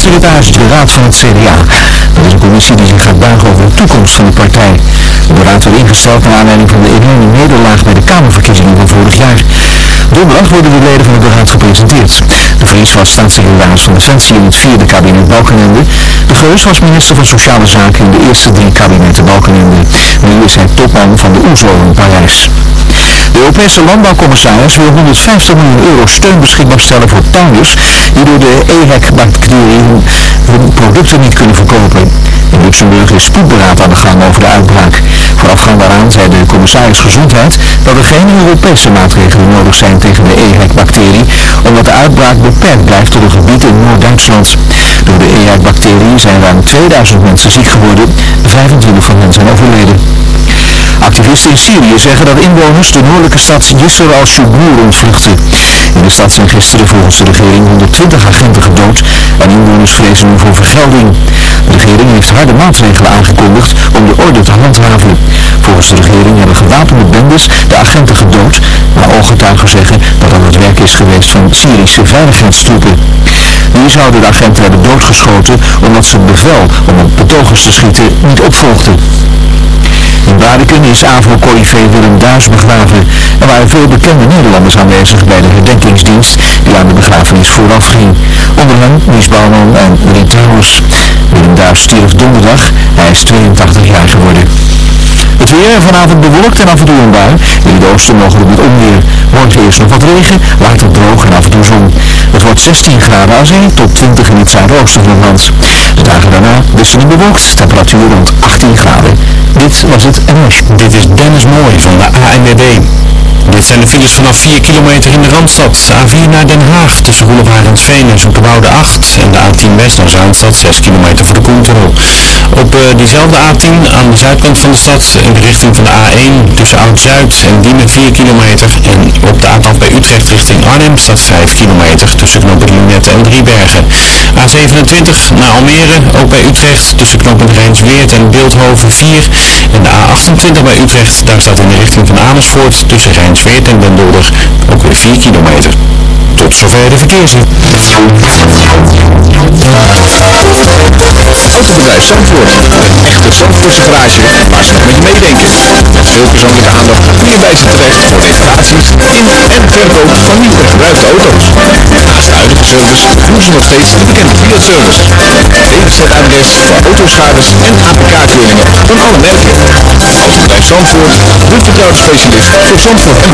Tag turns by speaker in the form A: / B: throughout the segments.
A: staatssecretaris de raad van het CDA. Dat is een commissie die zich gaat buigen over de toekomst van de partij. De raad werd ingesteld naar aanleiding van de enorme nederlaag bij de Kamerverkiezingen van vorig jaar. Donderdag worden de leden van de raad gepresenteerd. De Vries was staatssecretaris van Defensie in het vierde kabinet Balkenende. De Geus was minister van Sociale Zaken in de eerste drie kabinetten Balkenende. Nu is hij topman van de OESO in Parijs. De Europese landbouwcommissaris wil 150 miljoen euro steun beschikbaar stellen voor tuinders die door de EHEC-bacterie hun producten niet kunnen verkopen. In Luxemburg is spoedberaad aan de gang over de uitbraak. Voorafgaand daaraan zei de commissaris Gezondheid dat er geen Europese maatregelen nodig zijn tegen de EHEC-bacterie, omdat de uitbraak beperkt blijft tot een gebied in Noord-Duitsland. Door de EHEC-bacterie zijn ruim 2000 mensen ziek geworden, 25 van hen zijn overleden. Activisten in Syrië zeggen dat inwoners de noordelijke stad Yisr al-Shubur ontvluchten. In de stad zijn gisteren volgens de regering 120 agenten gedood en inwoners vrezen nu voor vergelding. De regering heeft harde maatregelen aangekondigd om de orde te handhaven. Volgens de regering hebben gewapende bendes de agenten gedood, maar ooggetuigen zeggen dat dat het werk is geweest van Syrische veiligheidstroepen. Die zouden de agenten hebben doodgeschoten omdat ze het bevel om op betogers te schieten niet opvolgden. In Bariken is AVRO-corrivé Willem Duis begraven. Er waren veel bekende Nederlanders aanwezig bij de herdenkingsdienst die aan de begrafenis vooraf ging. Onder hen Mies Bouwman en Marie Trouwers. Willem Duis stierf donderdag. Hij is 82 jaar geworden. Het weer vanavond bewolkt en af en toe een bui. In het oosten mogelijk met onweer. Morgen eerst nog wat regen, later droog en af en toe zon. Het wordt 16 graden aan zee tot 20 in het zuidoosten van het land. De dagen daarna wisselend bewolkt, temperatuur rond 18 graden. Was het NOS.
B: Dit is Dennis Mooij van de ANWB. Zijn de files vanaf 4 kilometer in de Randstad. A4 naar Den Haag tussen Roelofarensveen en Zoeterwoude 8. En de A10 West naar Zaanstad 6 kilometer voor de Koentunnel. Op uh, diezelfde A10 aan de zuidkant van de stad in de richting van de A1 tussen Oud-Zuid en Diemen 4 kilometer. En op de A12 bij Utrecht richting Arnhem staat 5 kilometer tussen knooppunt Lunet en Driebergen. A27 naar Almere, ook bij Utrecht tussen knooppunt Rijnsweert en Beeldhoven 4. En de A28 bij Utrecht, daar staat in de richting van Amersfoort tussen Rijnsweert en Den Dolder ook weer 4 kilometer. Tot zover de verkeersinformatie.
C: Autobedrijf Zandvoort. Een echte Zandvoortse garage waar ze nog met je meedenken. Met veel persoonlijke aandacht kun je bij ze terecht voor reparaties in en verkoop van nieuw en gebruikte auto's. Naast de huidige service doen ze nog steeds de bekende Fiat-service. DWZ-adres voor autoschades en APK-keuringen van alle merken. Autobedrijf Zandvoort de vertrouwde specialist voor Zandvoort en.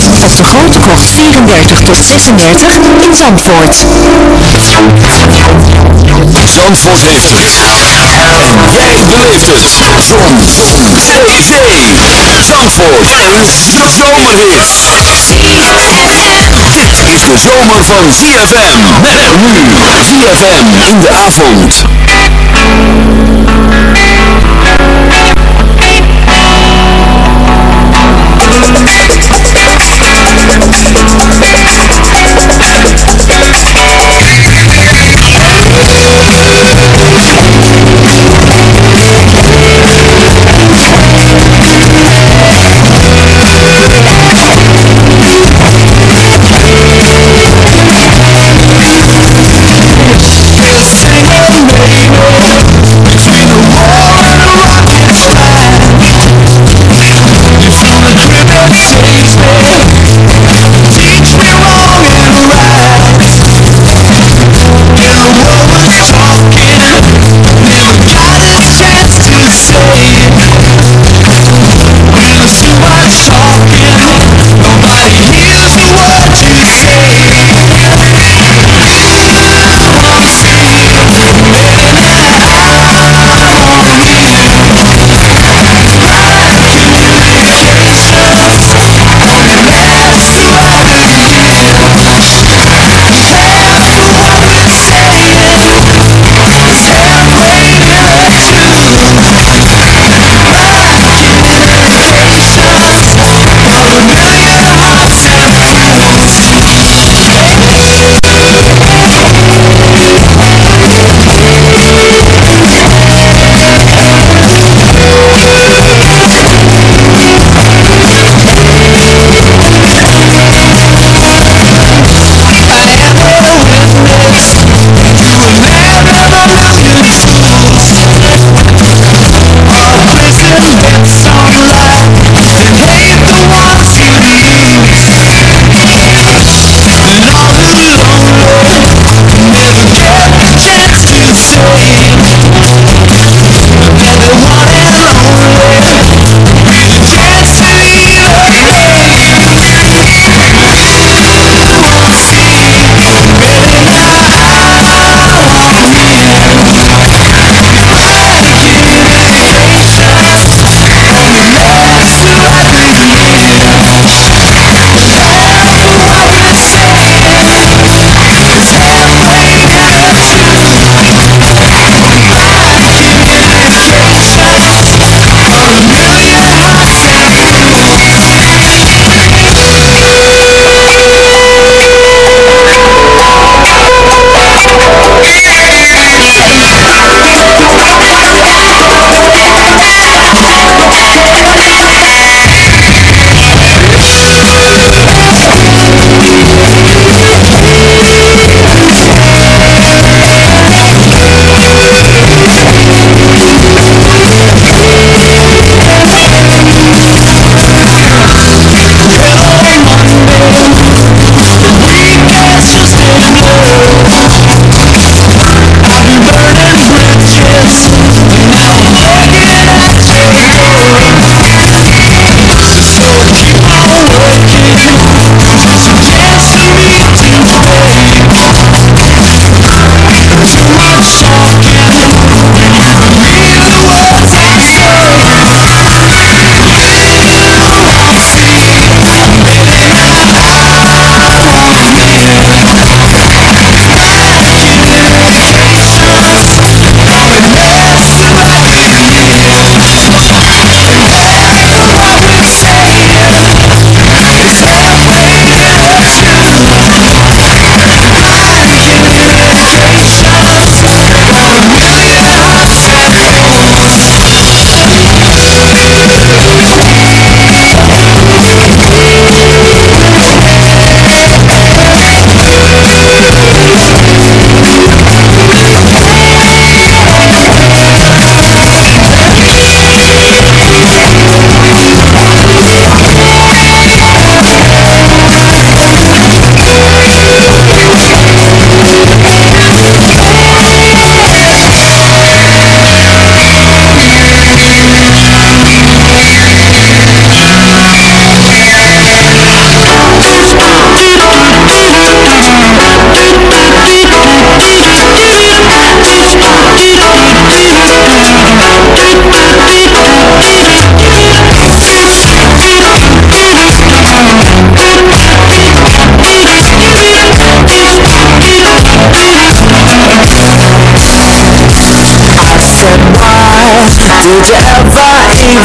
D: op de Grote Krocht 34 tot 36 in Zandvoort.
C: Zandvoort heeft het. En jij beleeft het. Zon. Zee. Zandvoort. Een zomerhit. Dit is de zomer van ZFM. Met nu. ZFM in de avond.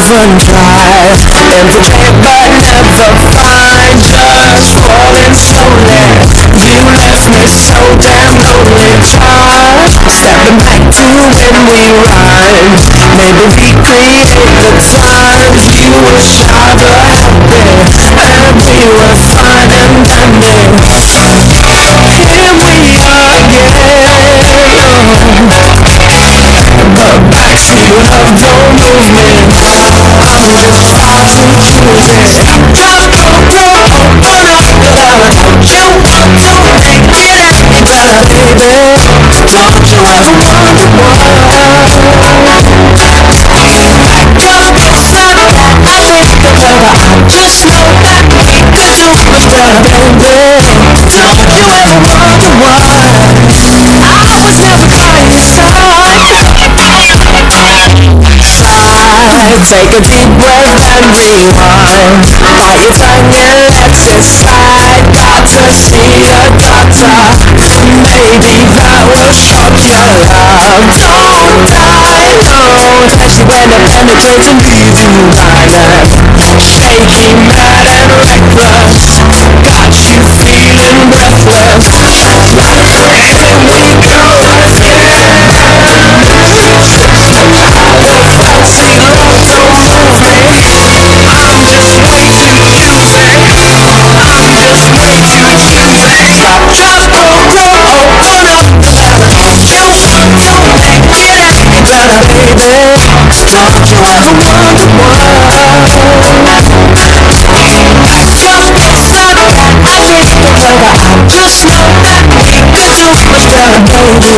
E: Try and forget but never find just falling slowly You left me so damn lonely Just stepping back to when we rhymed Maybe we recreate the times you were shy but happy And we were fine and dandy Here we are again. The backseat of your movement. I'm Take a deep breath and rewind. Are you? Let's decide Got to see a doctor Maybe that will shock your love Don't die alone. You end up penetrating Leave you minus Shaky, mad and reckless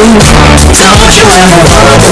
C: Talk to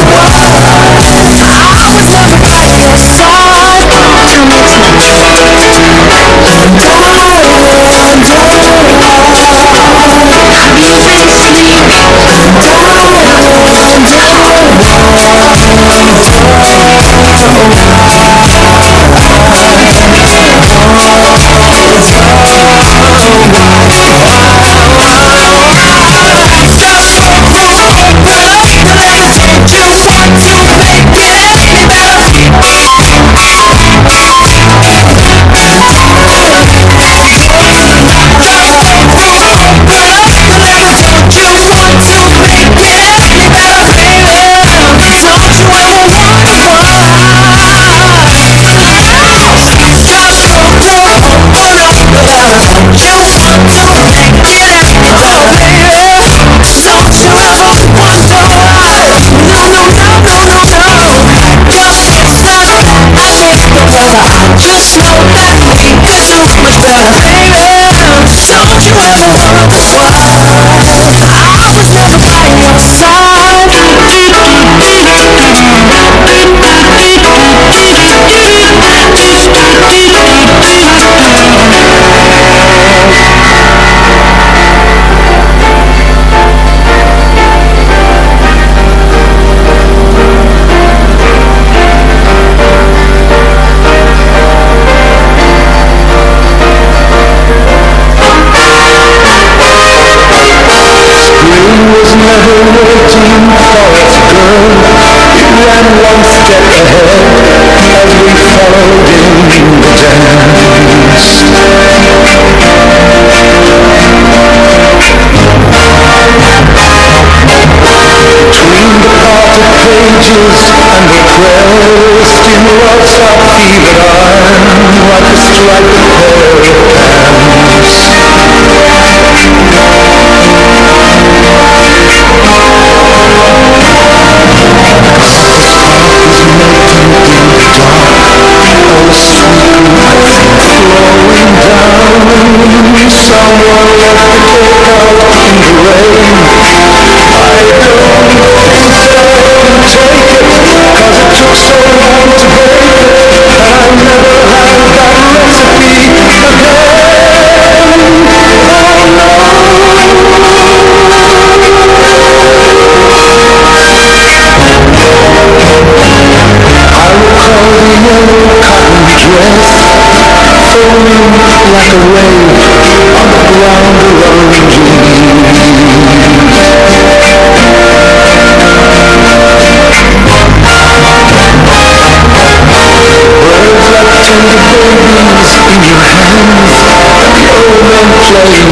C: waiting for its girl It ran one step ahead as we followed in the dance Between the parted pages and the pressed in love's fevered iron Like a striped Someone left the cake out in the rain I don't think they wouldn't take it Cause it took so long to break it And I never had that recipe I recall the yellow cotton dress Foaming like a wave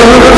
C: Oh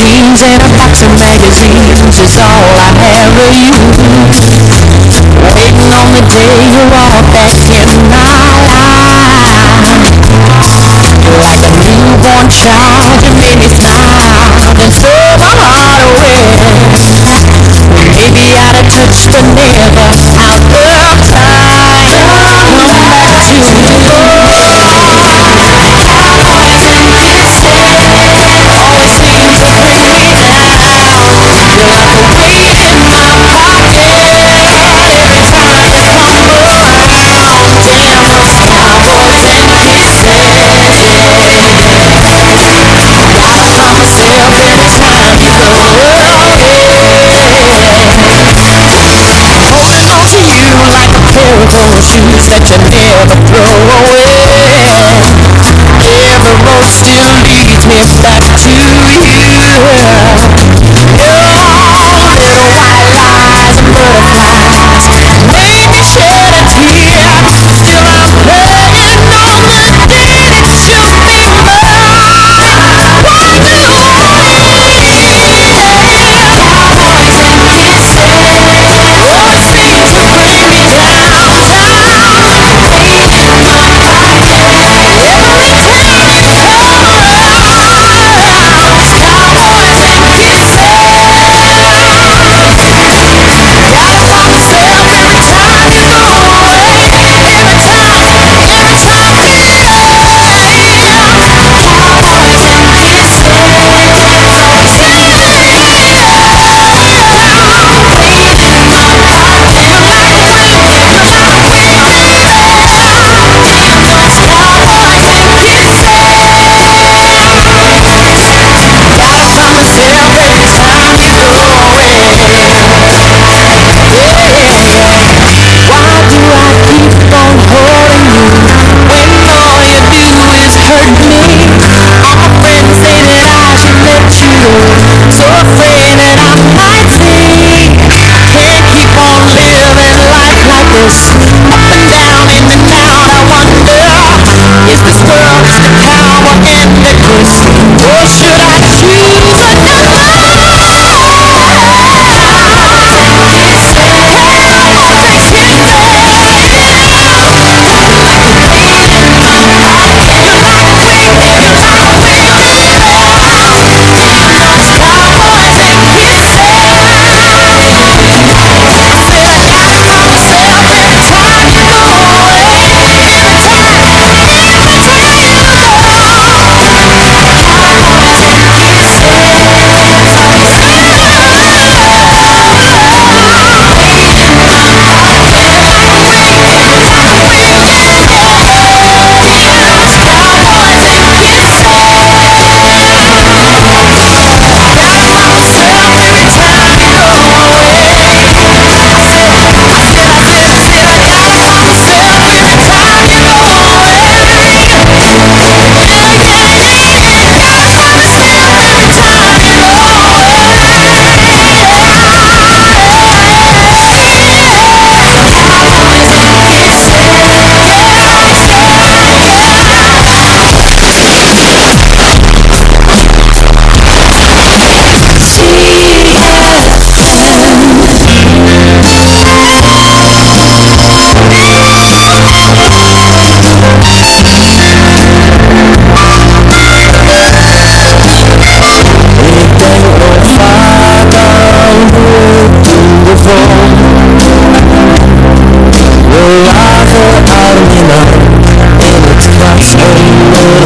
E: Jeans and a box of magazines is all I ever you. Waiting on the day you walk back in my life like a newborn child.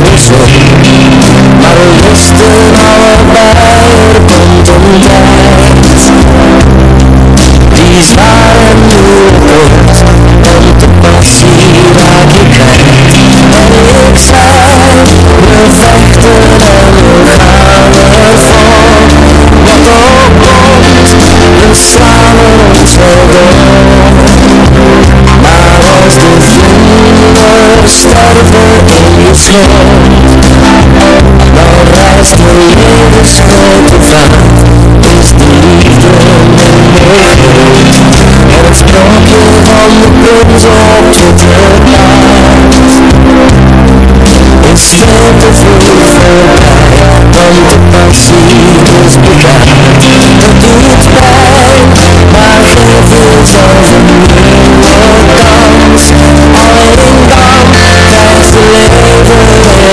E: wissel Maar we wisten allebei, er komt een tijd Die zwaar en duur wordt om de passie waar je krijgt. En ik zei, we vechten en we gaan ervoor Wat ook komt, we slaan onze dood Maar als de vlinders sterven vlucht Nou de heel leven schot te Is de liefde En Het knopje van de prins op je terras Is veel te vroeg voorbij Want de passie is bekend Het doet pijn, maar geef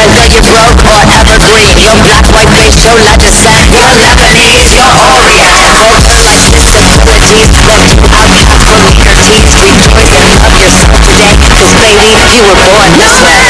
E: and make it broke or evergreen Your black, white, biracial life is sad Your Lebanese, your Oriental Focalize this ability left you out me from your teeth Rejoice and love yourself today The way you were born this way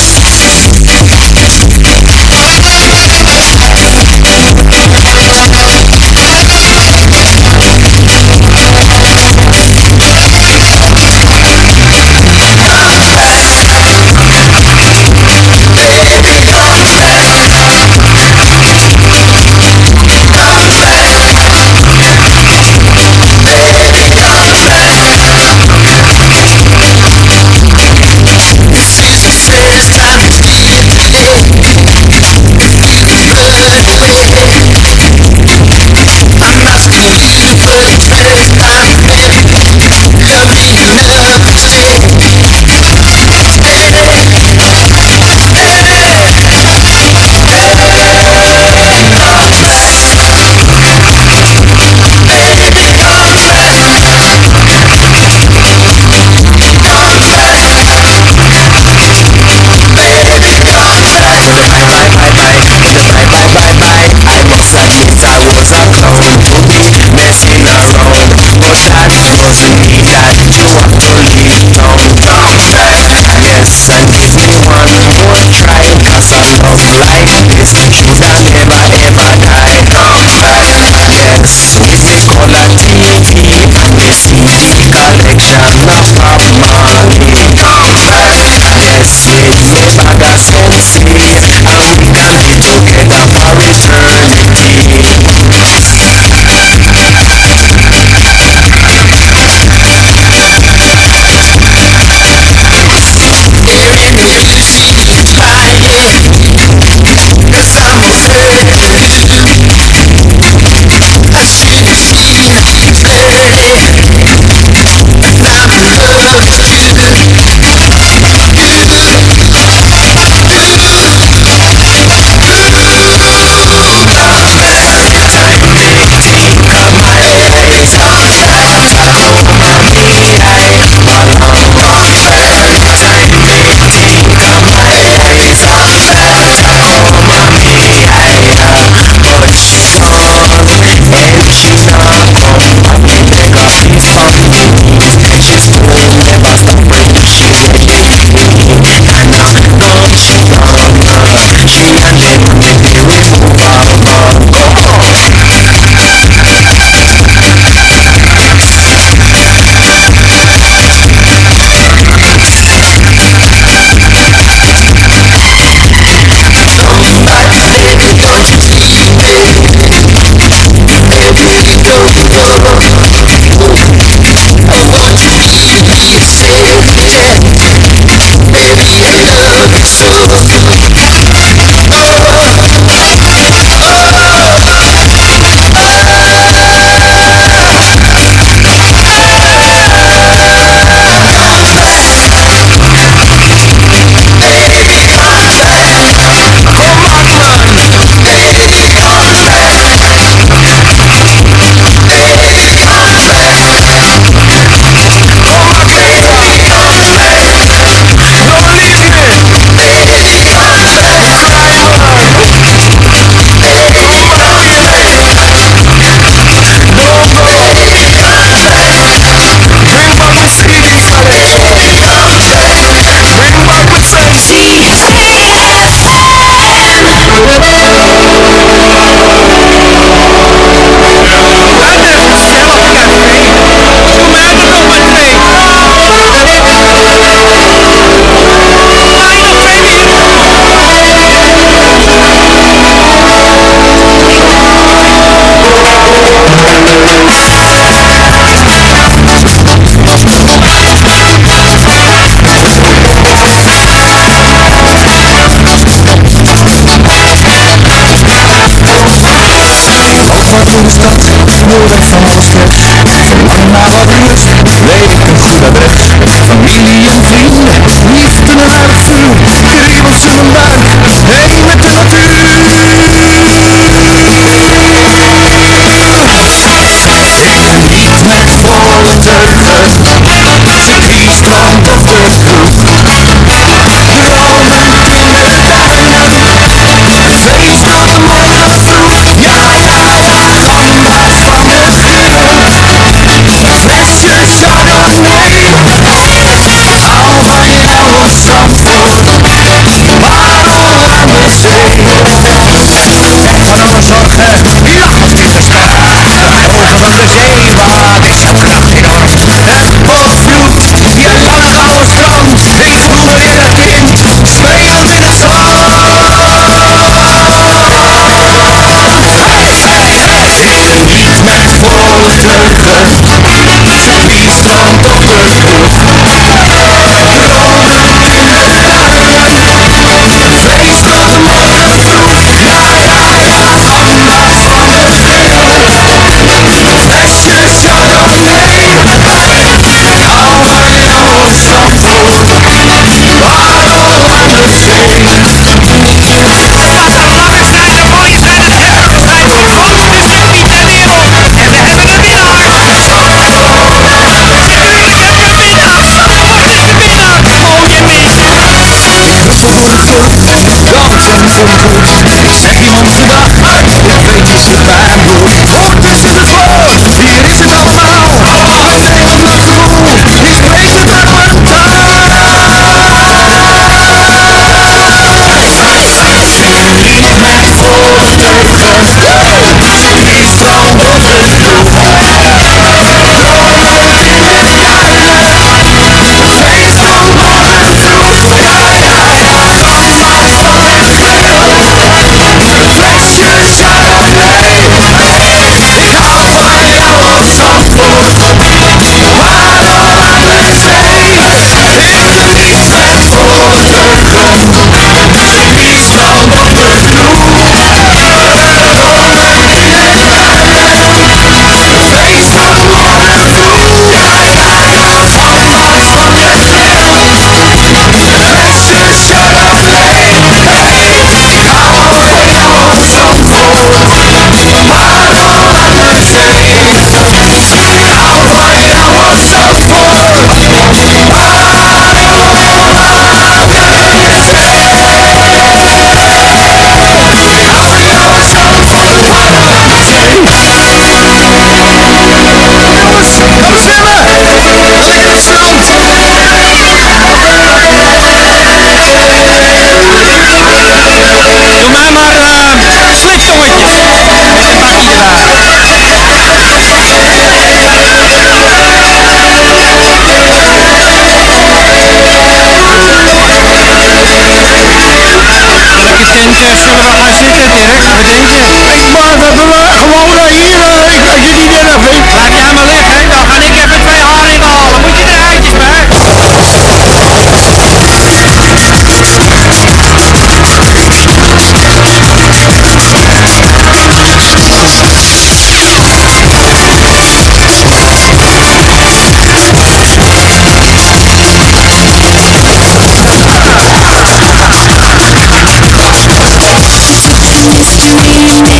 C: Música
E: Thank you.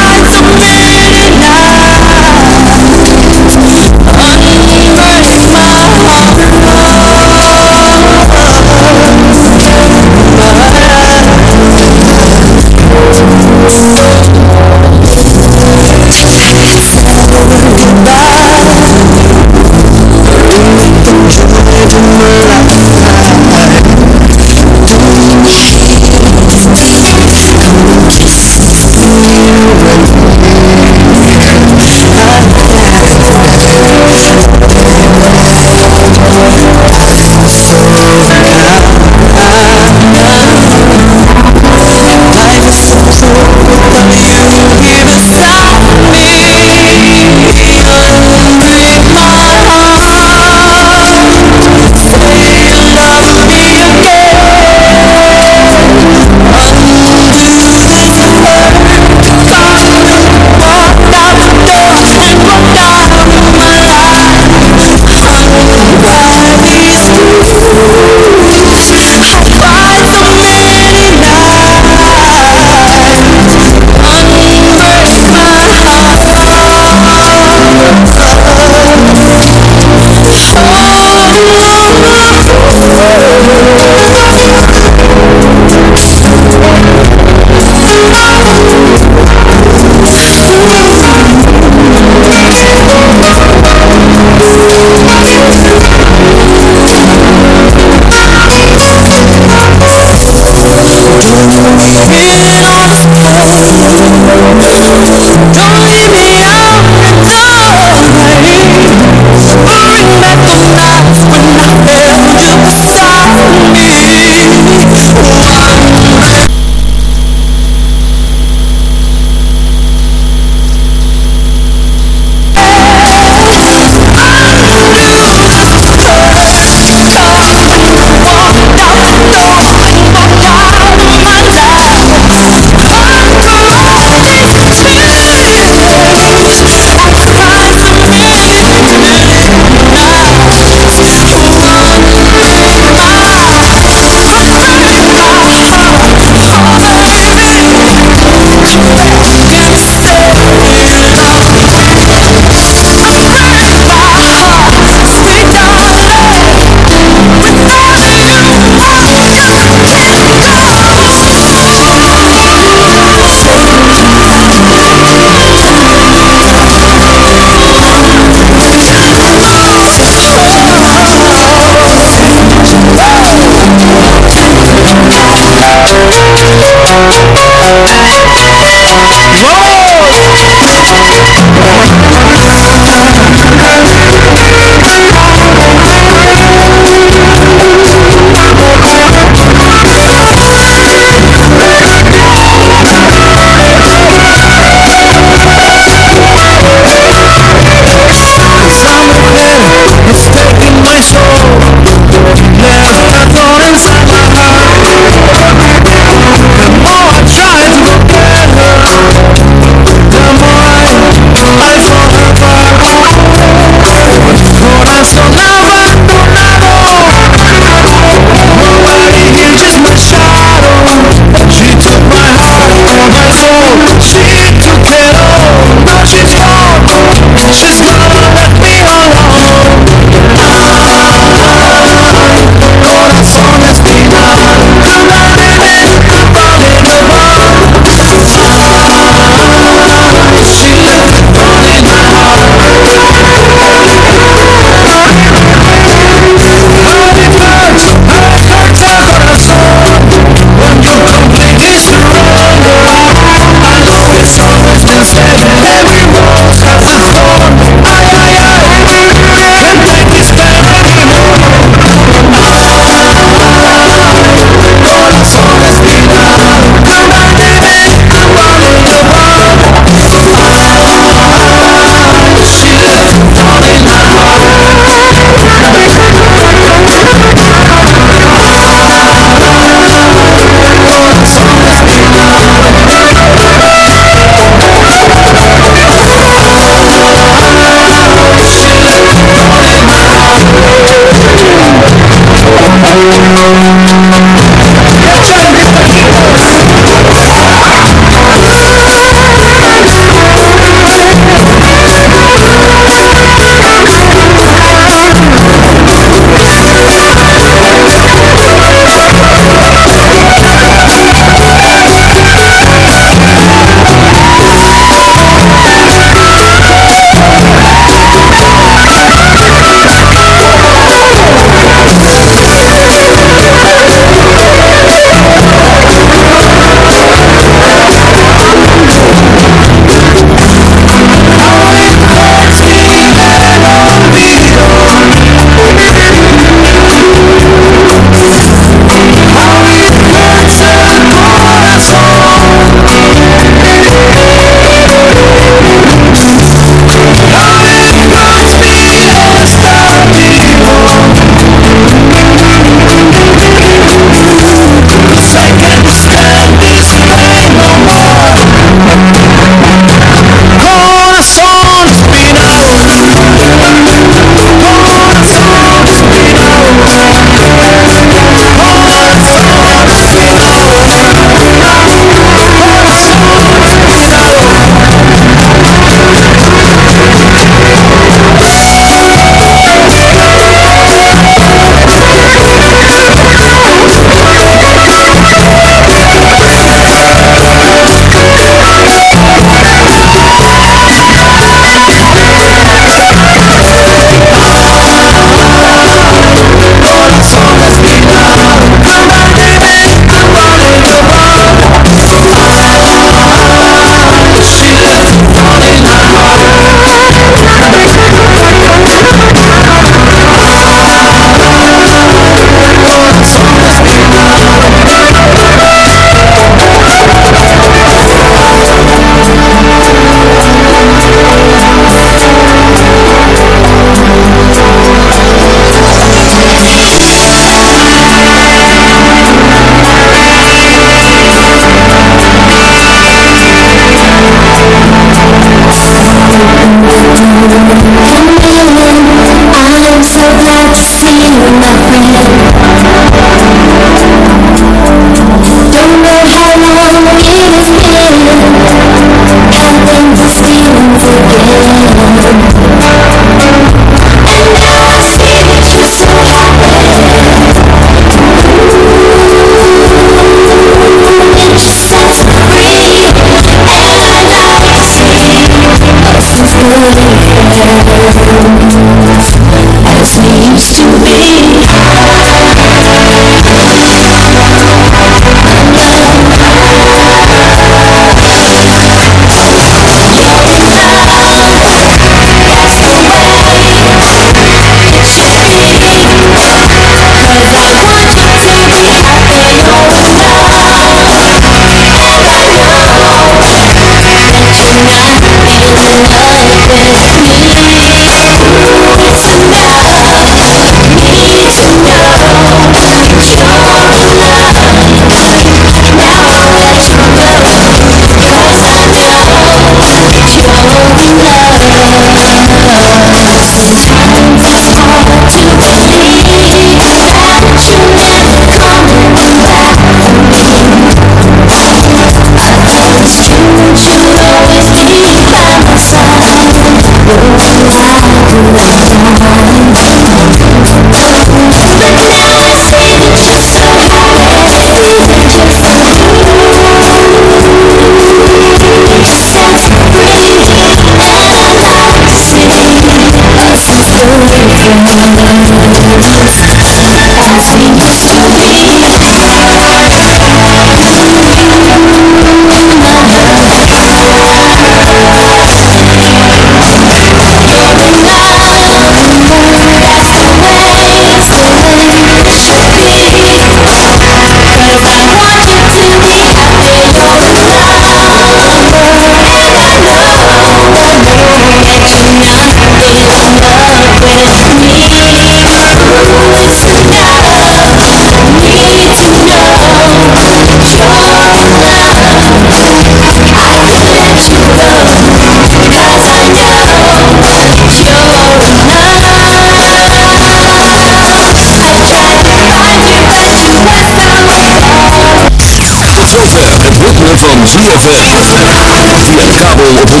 F: 104.5.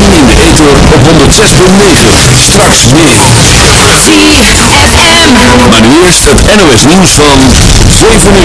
F: En in de eten op 106.9. Straks meer.
G: 3 FM.
F: Maar nu eerst het NOS nieuws van 7 uur.